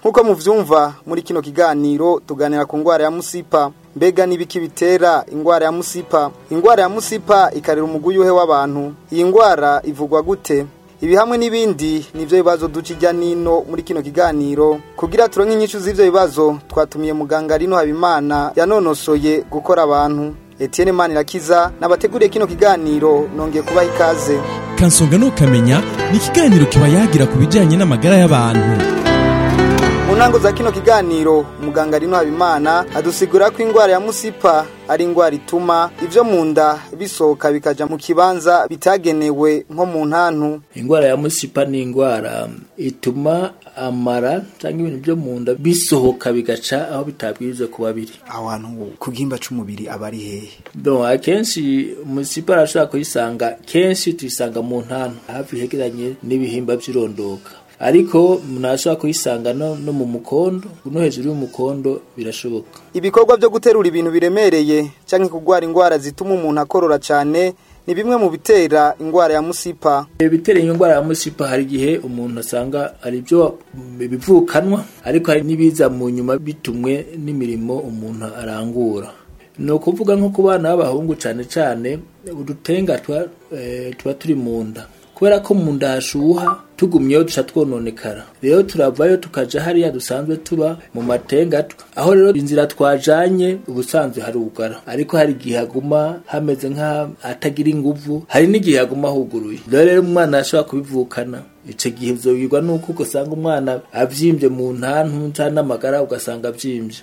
nk'uko mubyumva muri kino kiganiro tuganira ku ndwara ya musipa mbega n'ibiki bitera indwara ya musipa indwara ya musipa ikarera umuguyi w'abantu iyi ndwara ivugwa gute ibi hamwe n'ibindi nibyo bibazo duca n'ino muri kino kiganiro kugira turonke inyinshi z'ibyo bibazo twatumiye muganga rino habimana yanonosoye gukora abantu Etienne irakiza nabateguriye kino kiganiro nongeye kubaha ikaze kansonga nukamenya ni ikiganiro kiba yagira ku bijyanye n'amagara y'abantu ntango za kino kiganiro umuganga rino habimana adusigura ko indwara ya musipa ari indwara ituma ibyo mu nda bisohoka bikajya mu kibanza bitagenewe nko mu ntantu indwara ya musipa ni indwara ituma amara cyangwa ibintu byo mu nda bisohoka bigaca aho bitabwirizwa kuba biri aho ku gihimba cy'umubiri aba ari hehe akenshi musipa arashobora kuyisanga kenshi tuyisanga mu ntantu hafi hegeranye n'ibihimba by'irondoka ariko nashobora kuyisanga no mu mukondo no hejuru y'umukondo birashoboka ibikorwa byo guterura ibintu biremereye cyangwa kurwara indwara zituma umuntu akorora cyane ni bimwe mu bitera indwara ya musipa ibitera indwara ya musipa hari igihe umuntu asanga hari ibyo bivukanwa ariko hari n'ibiza mu nyuma bitumwe n'imirimo umuntu arangura ni ukuvuga nko ku bana b'abahungu cyane cyane udutenga eh, tuba turi mu nda kubera ko mu ndashuha tugumyeyo duca twononekara rero turavayo tukaja hariya dusanzwe tuba mu matenga aho rero inzira twajanye ubusanzwe hari harugara ariko hari igihe haguma hameze nka atagira inguvu hari n'igihe haguma huguruye rero umwana ashobora kubivukana ico gihe vyogirwa nuko ugasanga umwana abyimbye mu ntantu n'amagara ugasanga abyimbye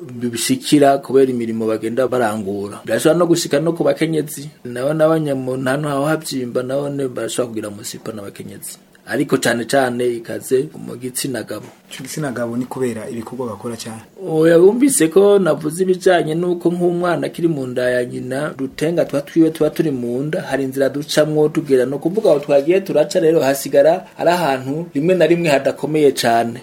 bishikira kubera imirimo bagenda barangura birashobora no gushika no ku bakenyezi nabo n'abanyamuntu hano haho habyimba nabo barashobora kugira musipa n'abakenyezi ariko cyane cyane ikaze mu gitsina gabo icyo gitsina gabo ni kubera ibikorwa bakora cyane oya wumvise ko navuze ibijyanye n'uko nk'umwana akiri mu nda ya nyina dutenga tuba twiwe tuba turi mu nda hari inzira ducamwo tugera ni ukuvuga aho twagiye turaca rero hasigara ari ahantu rimwe na rimwe hadakomeye cyane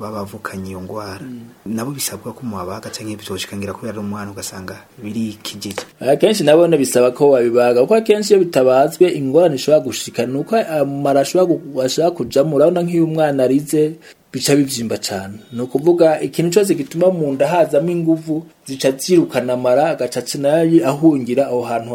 babavukanye iyo ndwara mm. nabo bisabwa ko mubabaga cyangwa ibitoshikangera kubera umwana ugasanga biri kijiji akenshi nabo bisaba ko babibaga kuko akenshi iyo bitabazwe ingorane ishobora gushika nuko eh, amara ashobora kujamo urabona nk'iyo umwana arize bica bibyimba cyane ni ukuvuga ikintu cyose gituma mu nda hazamo ingufu zica zirukana amara agacaca nayo ahungira aho hantu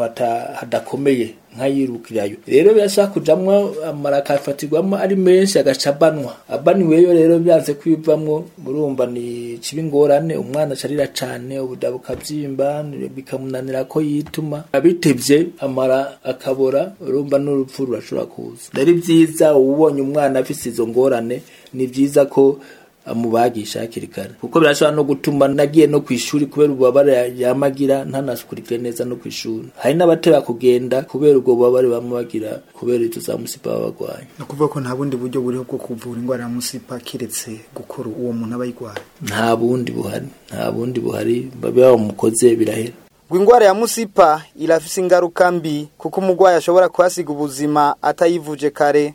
hadakomeye nkayirukirayo rero birashaka kujamwo amarakafatirwamo ari menshi agacabanwa abaniweyo rero byanze kwivamo murumva ni kiba ingorane umwana acarira cane ubuda bukavyimba bikamunanira ko yituma abitebye amara akabora urumva n'urupfu rurashobora kuza rero ivyiza ubonye umwana afise izo ngorane ni byiza ko amubagisha hakiri kare kuko birashobora no gutuma nagiye no ku ishuri kubera ububabare yamagira ntanakurikire neza no ku ishuri hari n'abatera kugenda kubera ubwo bubabare bamubagira kubera icyo za musipa baba barwaye ni ukuvuga ko nta bundi buryo buriho bwo kuvura indwara ya musipa keretse gukora uwo muntu aba ayirwaye nta bundi buhari nta bundi buhari biba bamukoze birahera indwara ya musipa irafise ingaruka mbi kuko umurwayi ashobora kuhasiga ubuzima atayivuje kare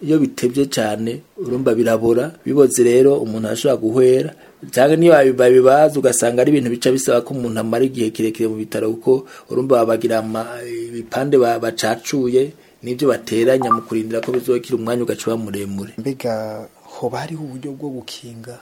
iyo bitebye cyane urumva birabura biboze rero umuntu ashobora guhera cyangwa niyo babibaza ugasanga ari ibintu bica bisaba ko umuntu amara igihe kirekire mu bitaro kuko urumva babagira ibipande bacacuye n'ibyo bateranya mu kurindira ko bizokira umwanya ugaca uba muremure mbega hoba hariho uburyo bwo gukinga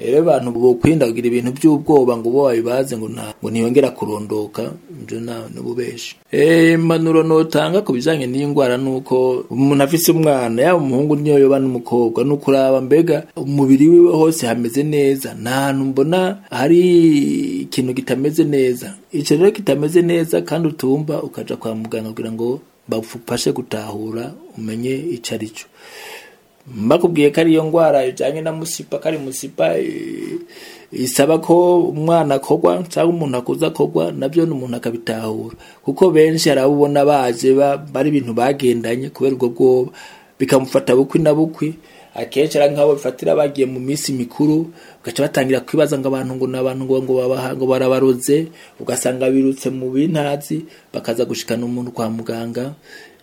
Eh, rero abantu bokwindagira ibintu by'ubwoba ngo bo babibaze ngo nta ngo ntiyongera kurondoka ibyo nta n'ububeshi eh, impanuro notanga ku bijyanye n'iyi ndwara ni uko umuntu afise umwana yaba umuhungu niyo yoba n'umukobwa ni ukuraba mbega umubiri wiwe hose hameze neza nta hantu mbona hari ikintu kitameze neza icyo rero kitameze neza kandi utumva ukaja kwa muganga kugira ngo bagufashe gutahura umenye icyo ari cyo bakubwiye ko ariyo ndwara ijyanye na musipa ko ari musipa eh, isaba ko umwana akogwa cyangwa umuntu akuze akogwa nabyo ni akabitahura kuko benshi hari abo ubona baje bari ibintu bagendanye kubera ubwo bwoba bikamufata bukwi na bukwi akenshi ari nk'abo bifatira bagiye mu minsi mikuru ugaca batangira kwibaza ngo abantu ngo ni abantu ngo babaha ngo barabaroze ugasanga birutse mu bintazi bakaza gushikana umuntu kwa muganga